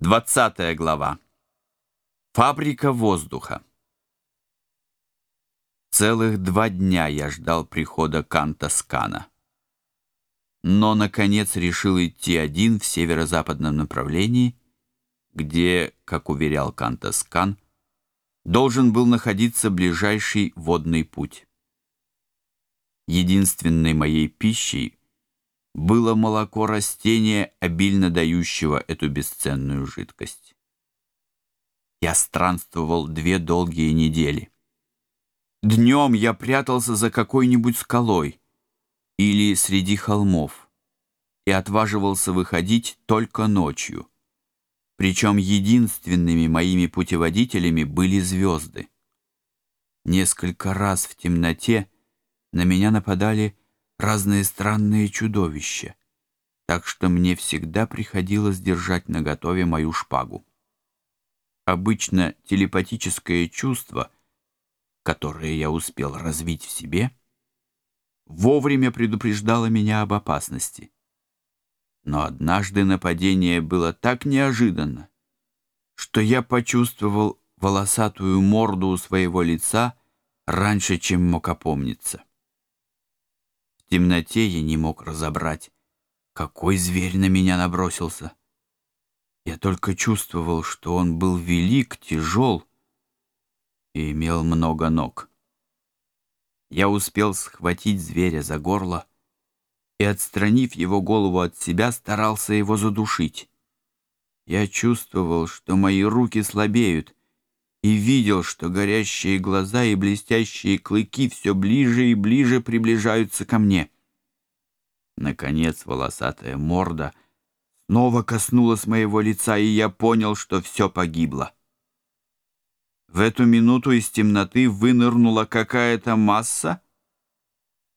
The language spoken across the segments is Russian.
Двадцатая глава. Фабрика воздуха. Целых два дня я ждал прихода Канта Скана. Но, наконец, решил идти один в северо-западном направлении, где, как уверял Канта Скан, должен был находиться ближайший водный путь. Единственной моей пищей было молоко растения, обильно дающего эту бесценную жидкость. Я странствовал две долгие недели. Днем я прятался за какой-нибудь скалой или среди холмов и отваживался выходить только ночью. Причем единственными моими путеводителями были звезды. Несколько раз в темноте на меня нападали разные странные чудовища, так что мне всегда приходилось держать наготове мою шпагу. Обычно телепатическое чувство, которое я успел развить в себе, вовремя предупреждало меня об опасности. Но однажды нападение было так неожиданно, что я почувствовал волосатую морду у своего лица раньше, чем мог опомниться темноте я не мог разобрать, какой зверь на меня набросился. Я только чувствовал, что он был велик, тяжел и имел много ног. Я успел схватить зверя за горло и, отстранив его голову от себя, старался его задушить. Я чувствовал, что мои руки слабеют, и видел, что горящие глаза и блестящие клыки все ближе и ближе приближаются ко мне. Наконец волосатая морда снова коснулась моего лица, и я понял, что все погибло. В эту минуту из темноты вынырнула какая-то масса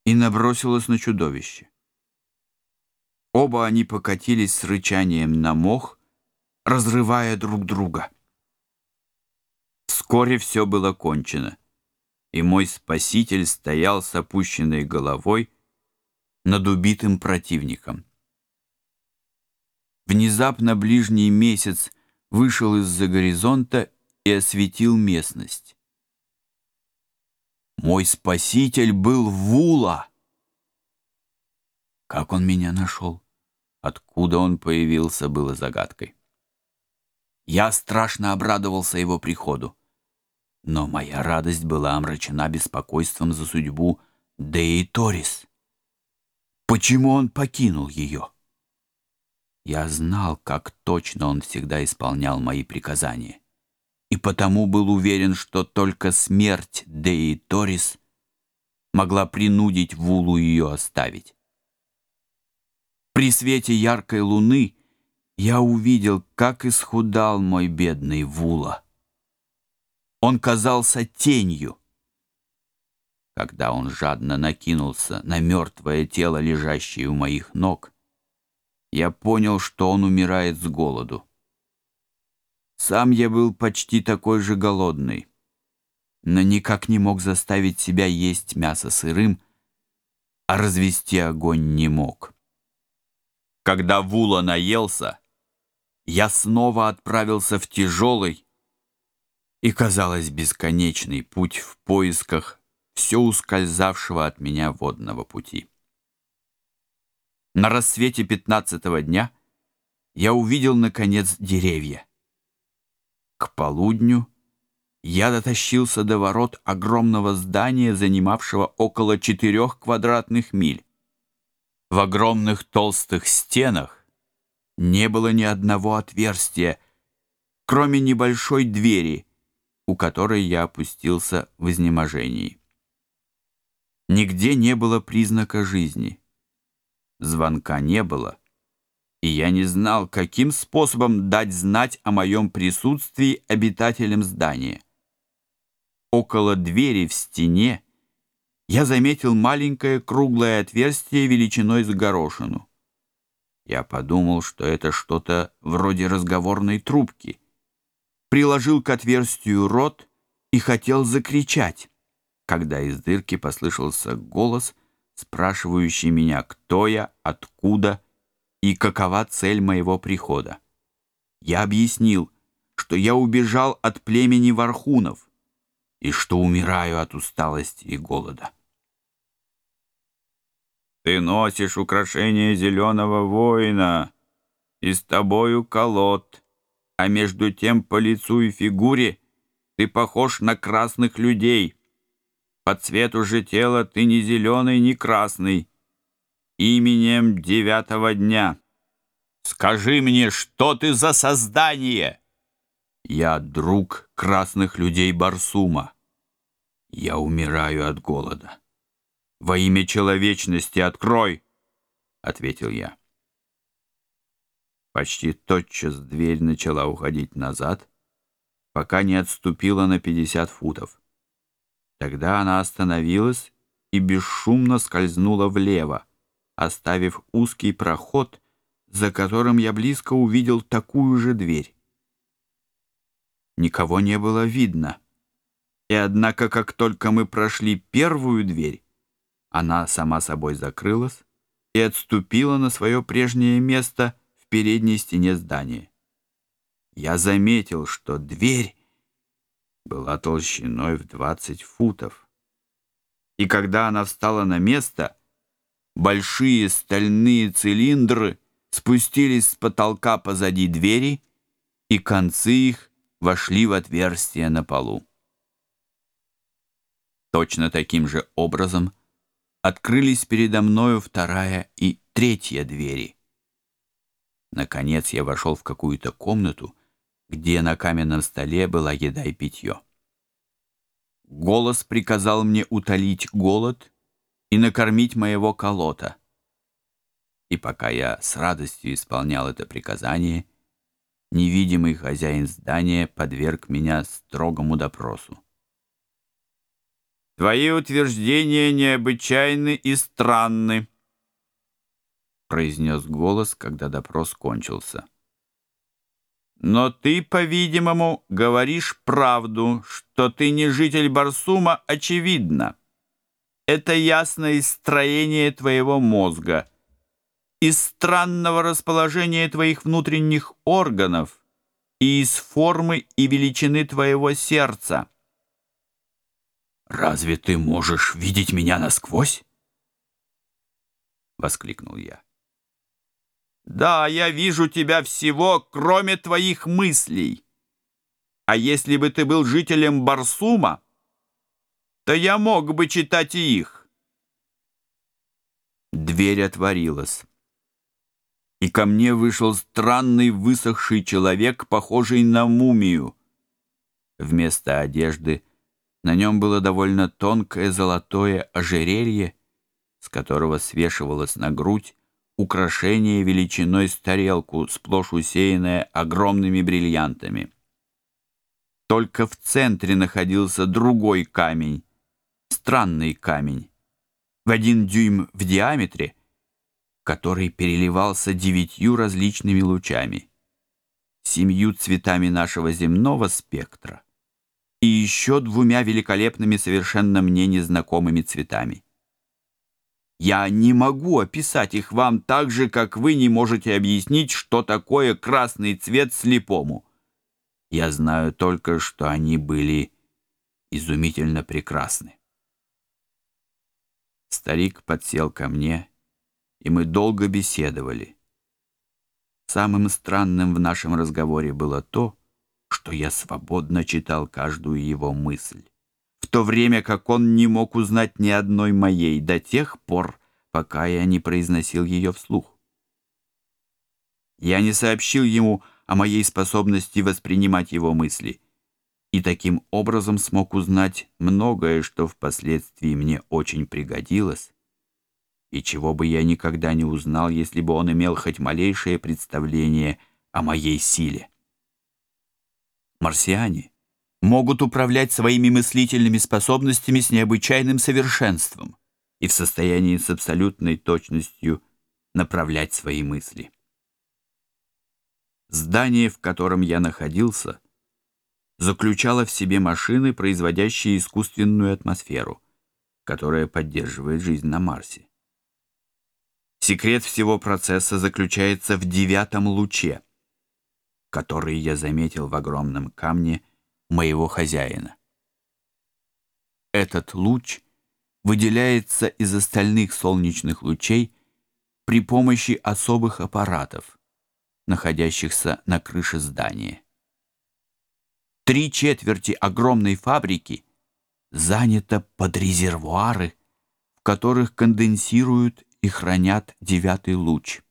и набросилась на чудовище. Оба они покатились с рычанием на мох, разрывая друг друга. Вскоре все было кончено, и мой спаситель стоял с опущенной головой над убитым противником. Внезапно ближний месяц вышел из-за горизонта и осветил местность. Мой спаситель был Вула. Как он меня нашел? Откуда он появился, было загадкой. Я страшно обрадовался его приходу. Но моя радость была омрачена беспокойством за судьбу Деи Торис. Почему он покинул ее? Я знал, как точно он всегда исполнял мои приказания, и потому был уверен, что только смерть Деи Торис могла принудить Вулу ее оставить. При свете яркой луны я увидел, как исхудал мой бедный Вула. Он казался тенью. Когда он жадно накинулся на мертвое тело, лежащее у моих ног, я понял, что он умирает с голоду. Сам я был почти такой же голодный, но никак не мог заставить себя есть мясо сырым, а развести огонь не мог. Когда Вула наелся, я снова отправился в тяжелый, и, казалось, бесконечный путь в поисках все ускользавшего от меня водного пути. На рассвете пятнадцатого дня я увидел, наконец, деревья. К полудню я дотащился до ворот огромного здания, занимавшего около четырех квадратных миль. В огромных толстых стенах не было ни одного отверстия, кроме небольшой двери — у которой я опустился в изнеможении. Нигде не было признака жизни. Звонка не было, и я не знал, каким способом дать знать о моем присутствии обитателям здания. Около двери в стене я заметил маленькое круглое отверстие величиной с горошину. Я подумал, что это что-то вроде разговорной трубки приложил к отверстию рот и хотел закричать, когда из дырки послышался голос, спрашивающий меня, кто я, откуда и какова цель моего прихода. Я объяснил, что я убежал от племени вархунов и что умираю от усталости и голода. «Ты носишь украшение зеленого воина, и с тобою колод», а между тем по лицу и фигуре ты похож на красных людей. По цвету же тела ты не зеленый, не красный. Именем девятого дня. Скажи мне, что ты за создание? Я друг красных людей Барсума. Я умираю от голода. Во имя человечности открой, — ответил я. Почти тотчас дверь начала уходить назад, пока не отступила на 50 футов. Тогда она остановилась и бесшумно скользнула влево, оставив узкий проход, за которым я близко увидел такую же дверь. Никого не было видно. И однако, как только мы прошли первую дверь, она сама собой закрылась и отступила на свое прежнее место — передней стене здания. Я заметил, что дверь была толщиной в 20 футов. И когда она встала на место, большие стальные цилиндры спустились с потолка позади двери, и концы их вошли в отверстие на полу. Точно таким же образом открылись передо мною вторая и третья двери — Наконец я вошел в какую-то комнату, где на каменном столе была еда и питье. Голос приказал мне утолить голод и накормить моего колота. И пока я с радостью исполнял это приказание, невидимый хозяин здания подверг меня строгому допросу. «Твои утверждения необычайны и странны», произнес голос, когда допрос кончился. «Но ты, по-видимому, говоришь правду, что ты не житель Барсума, очевидно. Это ясно из строения твоего мозга, из странного расположения твоих внутренних органов и из формы и величины твоего сердца». «Разве ты можешь видеть меня насквозь?» — воскликнул я. Да, я вижу тебя всего, кроме твоих мыслей. А если бы ты был жителем Барсума, то я мог бы читать и их. Дверь отворилась. И ко мне вышел странный высохший человек, похожий на мумию. Вместо одежды на нем было довольно тонкое золотое ожерелье, с которого свешивалась на грудь украшение величиной с тарелку, сплошь усеянное огромными бриллиантами. Только в центре находился другой камень, странный камень, в один дюйм в диаметре, который переливался девятью различными лучами, семью цветами нашего земного спектра и еще двумя великолепными совершенно мне незнакомыми цветами. Я не могу описать их вам так же, как вы не можете объяснить, что такое красный цвет слепому. Я знаю только, что они были изумительно прекрасны. Старик подсел ко мне, и мы долго беседовали. Самым странным в нашем разговоре было то, что я свободно читал каждую его мысль в то время как он не мог узнать ни одной моей до тех пор, пока я не произносил ее вслух. Я не сообщил ему о моей способности воспринимать его мысли и таким образом смог узнать многое, что впоследствии мне очень пригодилось, и чего бы я никогда не узнал, если бы он имел хоть малейшее представление о моей силе. Марсиане могут управлять своими мыслительными способностями с необычайным совершенством и в состоянии с абсолютной точностью направлять свои мысли. Здание, в котором я находился, заключало в себе машины, производящие искусственную атмосферу, которая поддерживает жизнь на Марсе. Секрет всего процесса заключается в девятом луче, который я заметил в огромном камне – моего хозяина. Этот луч выделяется из остальных солнечных лучей при помощи особых аппаратов, находящихся на крыше здания. Три четверти огромной фабрики занято под резервуары, в которых конденсируют и хранят девятый луч.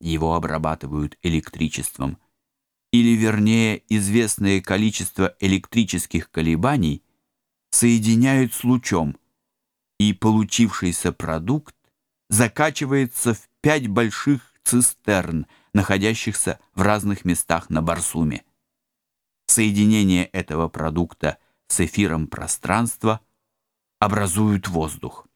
Его обрабатывают электричеством – или вернее известное количество электрических колебаний, соединяют с лучом, и получившийся продукт закачивается в пять больших цистерн, находящихся в разных местах на Барсуме. Соединение этого продукта с эфиром пространства образует воздух.